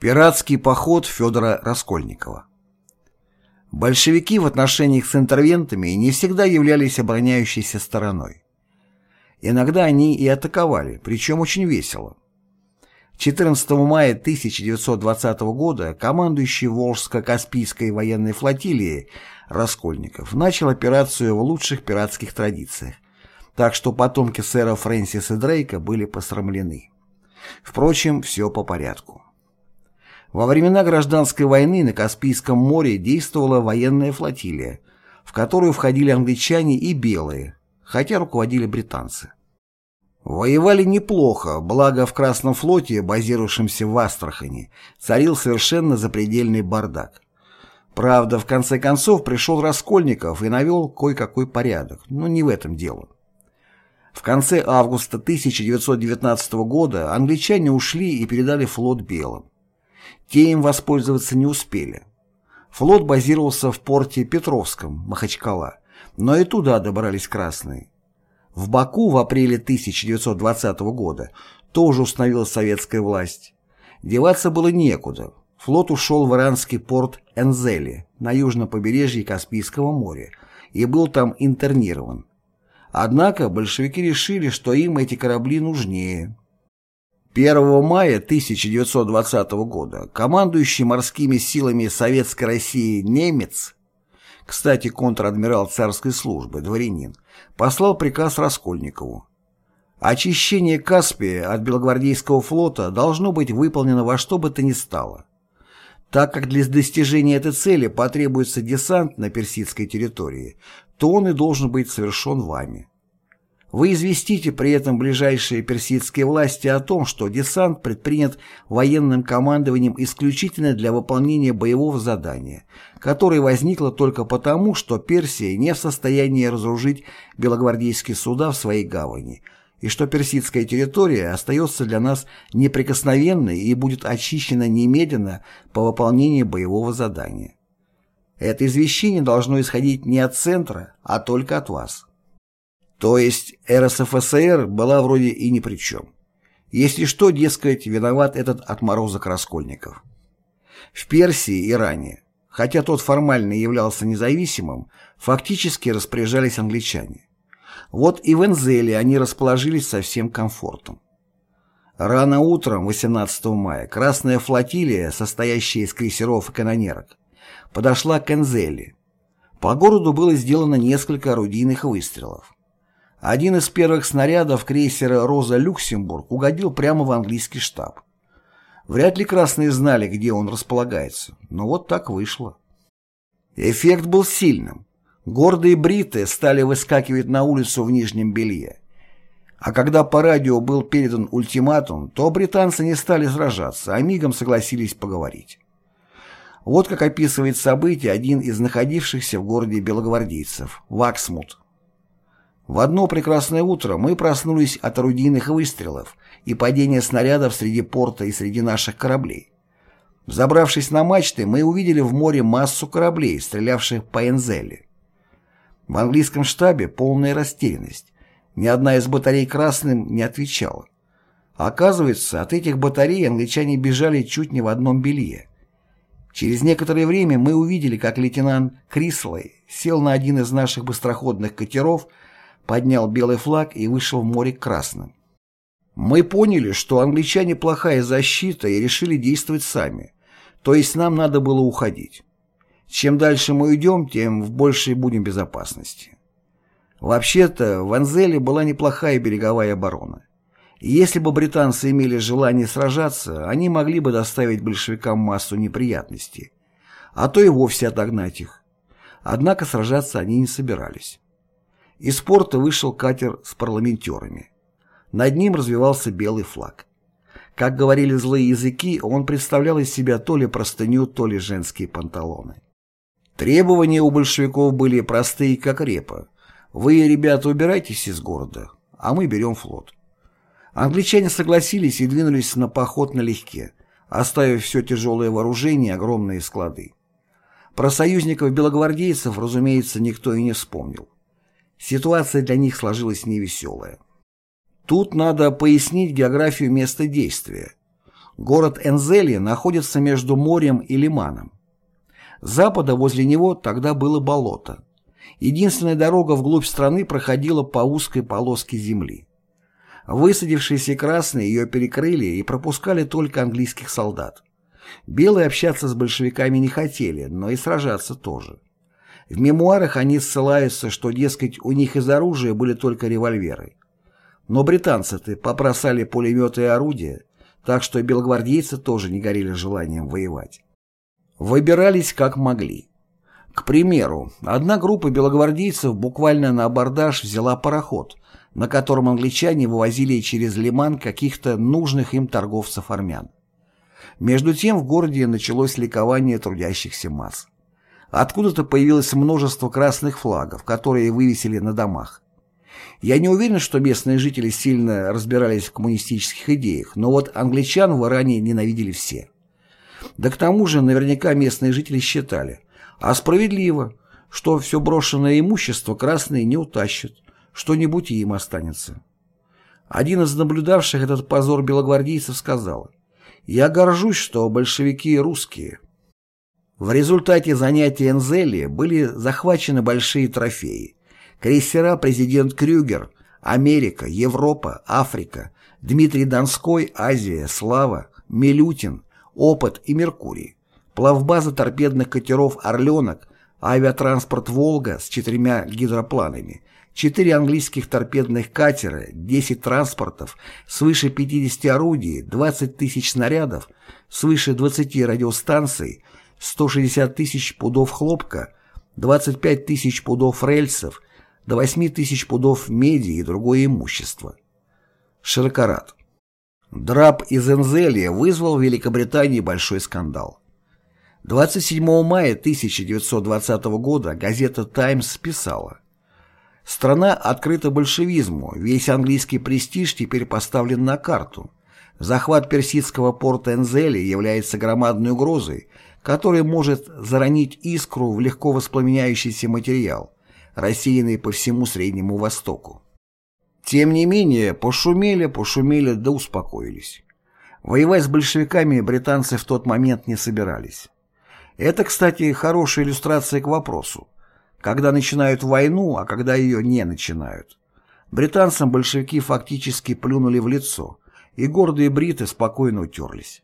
Пиратский поход Федора Раскольникова Большевики в отношениях с интервентами не всегда являлись обороняющейся стороной. Иногда они и атаковали, причем очень весело. 14 мая 1920 года командующий Волжско-Каспийской военной флотилией Раскольников начал операцию в лучших пиратских традициях, так что потомки сэра Фрэнсиса Дрейка были посрамлены. Впрочем, все по порядку. Во времена гражданской войны на Каспийском море действовала военная флотилия, в которую входили англичане и белые, хотя руководили британцы. Воевали неплохо, благо в Красном флоте, базировавшемся в Астрахани, царил совершенно запредельный бардак. Правда, в конце концов пришел Раскольников и навел кое-какой порядок, но не в этом дело. В конце августа 1919 года англичане ушли и передали флот белым. Те им воспользоваться не успели. Флот базировался в порте Петровском, Махачкала, но и туда добрались красные. В Баку в апреле 1920 года тоже установилась советская власть. Деваться было некуда. Флот ушел в иранский порт Энзели на южном побережье Каспийского моря и был там интернирован. Однако большевики решили, что им эти корабли нужнее. 1 мая 1920 года командующий морскими силами Советской России немец, кстати, контр-адмирал царской службы, дворянин, послал приказ Раскольникову. Очищение Каспия от Белогвардейского флота должно быть выполнено во что бы то ни стало. Так как для достижения этой цели потребуется десант на персидской территории, то он и должен быть совершен вами. Вы известите при этом ближайшие персидские власти о том, что десант предпринят военным командованием исключительно для выполнения боевого задания, которое возникло только потому, что Персия не в состоянии разоружить белогвардейские суда в своей гавани, и что персидская территория остается для нас неприкосновенной и будет очищена немедленно по выполнению боевого задания. Это извещение должно исходить не от центра, а только от вас. То есть РСФСР была вроде и ни при чем. Если что, дескать, виноват этот отморозок Раскольников. В Персии и Иране, хотя тот формально являлся независимым, фактически распоряжались англичане. Вот и в Энзеле они расположились со всем комфортом. Рано утром 18 мая Красная флотилия, состоящая из крейсеров и канонерок, подошла к Энзеле. По городу было сделано несколько орудийных выстрелов. Один из первых снарядов крейсера «Роза Люксембург» угодил прямо в английский штаб. Вряд ли красные знали, где он располагается, но вот так вышло. Эффект был сильным. Гордые бриты стали выскакивать на улицу в нижнем белье. А когда по радио был передан ультиматум, то британцы не стали сражаться, а мигом согласились поговорить. Вот как описывает события один из находившихся в городе белогвардейцев, Ваксмут. В одно прекрасное утро мы проснулись от орудийных выстрелов и падения снарядов среди порта и среди наших кораблей. Забравшись на мачты, мы увидели в море массу кораблей, стрелявших по Энзеле. В английском штабе полная растерянность. Ни одна из батарей красным не отвечала. Оказывается, от этих батарей англичане бежали чуть не в одном белье. Через некоторое время мы увидели, как лейтенант Крислey сел на один из наших быстроходных катеров поднял белый флаг и вышел в море красным. Мы поняли, что англичане плохая защита и решили действовать сами, то есть нам надо было уходить. Чем дальше мы уйдем, тем в большей будем безопасности. Вообще-то в Анзеле была неплохая береговая оборона. Если бы британцы имели желание сражаться, они могли бы доставить большевикам массу неприятностей, а то и вовсе отогнать их. Однако сражаться они не собирались. Из порта вышел катер с парламентерами. Над ним развивался белый флаг. Как говорили злые языки, он представлял из себя то ли простыню, то ли женские панталоны. Требования у большевиков были простые, как репа. Вы, ребята, убирайтесь из города, а мы берем флот. Англичане согласились и двинулись на поход налегке, оставив все тяжелое вооружение и огромные склады. Про союзников-белогвардейцев, разумеется, никто и не вспомнил. Ситуация для них сложилась невеселая. Тут надо пояснить географию места действия. Город Энзели находится между морем и лиманом. Запада возле него тогда было болото. Единственная дорога вглубь страны проходила по узкой полоске земли. Высадившиеся красные ее перекрыли и пропускали только английских солдат. Белые общаться с большевиками не хотели, но и сражаться тоже. В мемуарах они ссылаются, что, дескать, у них из оружия были только револьверы. Но британцы-то попросали пулеметы и орудия, так что белогвардейцы тоже не горели желанием воевать. Выбирались как могли. К примеру, одна группа белогвардейцев буквально на абордаж взяла пароход, на котором англичане вывозили через лиман каких-то нужных им торговцев-армян. Между тем в городе началось ликование трудящихся масс. Откуда-то появилось множество красных флагов, которые вывесили на домах. Я не уверен, что местные жители сильно разбирались в коммунистических идеях, но вот англичан в Иране ненавидели все. Да к тому же наверняка местные жители считали, а справедливо, что все брошенное имущество красные не утащат, что-нибудь им останется. Один из наблюдавших этот позор белогвардейцев сказал, «Я горжусь, что большевики русские». В результате занятий Энзели были захвачены большие трофеи. Крейсера «Президент Крюгер», «Америка», «Европа», «Африка», Дмитрий Донской, «Азия», «Слава», «Милютин», «Опыт» и «Меркурий», плавбаза торпедных катеров «Орленок», авиатранспорт «Волга» с четырьмя гидропланами, четыре английских торпедных катера, 10 транспортов, свыше 50 орудий, 20 тысяч снарядов, свыше 20 радиостанций, 160 тысяч пудов хлопка, 25 тысяч пудов рельсов, до 8 тысяч пудов меди и другое имущество. Широкорад. Драп из Энзелия вызвал в Великобритании большой скандал. 27 мая 1920 года газета «Таймс» писала «Страна открыта большевизму, весь английский престиж теперь поставлен на карту. Захват персидского порта Энзели является громадной угрозой, которая может заронить искру в легко воспламеняющийся материал, рассеянный по всему Среднему Востоку. Тем не менее, пошумели, пошумели да успокоились. Воевать с большевиками британцы в тот момент не собирались. Это, кстати, хорошая иллюстрация к вопросу. Когда начинают войну, а когда ее не начинают. Британцам большевики фактически плюнули в лицо, и гордые бриты спокойно утерлись.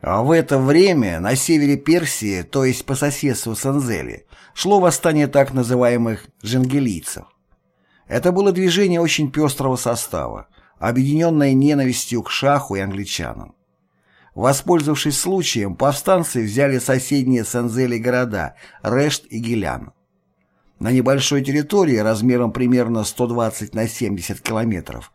А в это время на севере Персии, то есть по соседству с Анзели, шло восстание так называемых «женгелийцев». Это было движение очень пестрого состава, объединенное ненавистью к шаху и англичанам. Воспользовавшись случаем, повстанцы взяли соседние с Анзели города Решт и Гилян. На небольшой территории размером примерно 120 на 70 километров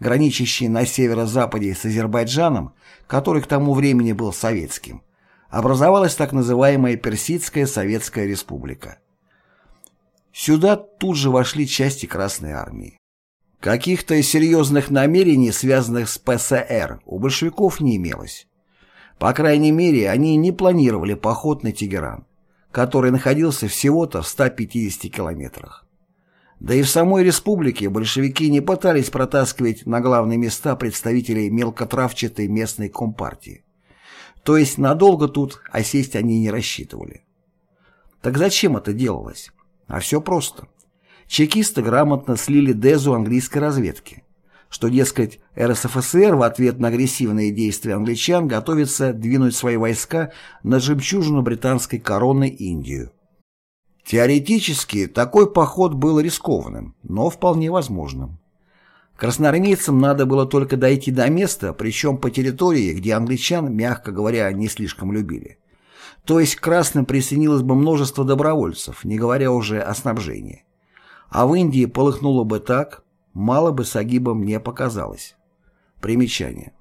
граничащий на северо-западе с Азербайджаном, который к тому времени был советским, образовалась так называемая Персидская Советская Республика. Сюда тут же вошли части Красной Армии. Каких-то серьезных намерений, связанных с ПСР, у большевиков не имелось. По крайней мере, они не планировали поход на Тегеран, который находился всего-то в 150 километрах. Да и в самой республике большевики не пытались протаскивать на главные места представителей мелкотравчатой местной компартии. То есть надолго тут осесть они не рассчитывали. Так зачем это делалось? А все просто. Чекисты грамотно слили дезу английской разведки, что, дескать, РСФСР в ответ на агрессивные действия англичан готовится двинуть свои войска на жемчужину британской короны Индию. Теоретически такой поход был рискованным, но вполне возможным. Красноармейцам надо было только дойти до места, причем по территории, где англичан, мягко говоря, не слишком любили. То есть к красным присоединилось бы множество добровольцев, не говоря уже о снабжении. А в Индии полыхнуло бы так, мало бы с Агибом не показалось. Примечание.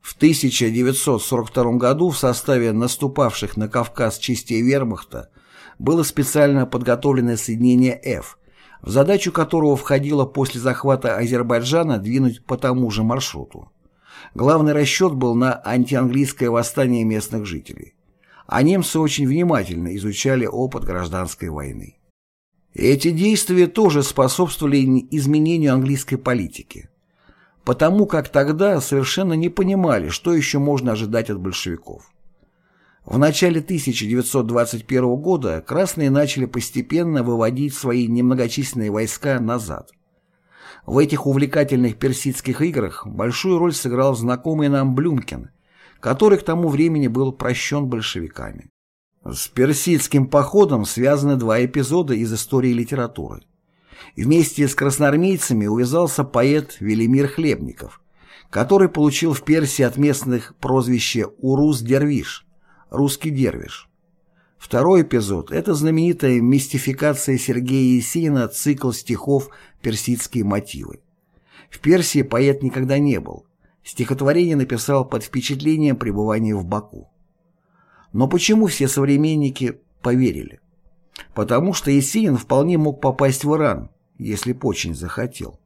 В 1942 году в составе наступавших на Кавказ частей вермахта было специально подготовленное соединение F, в задачу которого входило после захвата Азербайджана двинуть по тому же маршруту. Главный расчет был на антианглийское восстание местных жителей. А немцы очень внимательно изучали опыт гражданской войны. Эти действия тоже способствовали изменению английской политики. потому как тогда совершенно не понимали, что еще можно ожидать от большевиков. В начале 1921 года красные начали постепенно выводить свои немногочисленные войска назад. В этих увлекательных персидских играх большую роль сыграл знакомый нам Блюмкин, который к тому времени был прощен большевиками. С персидским походом связаны два эпизода из истории литературы. Вместе с красноармейцами увязался поэт Велимир Хлебников, который получил в Персии от местных прозвище «Урус-дервиш» — «русский дервиш». Второй эпизод — это знаменитая мистификация Сергея Есенина цикл стихов «Персидские мотивы». В Персии поэт никогда не был. Стихотворение написал под впечатлением пребывания в Баку. Но почему все современники поверили? Потому что Есенин вполне мог попасть в Иран, если б очень захотел.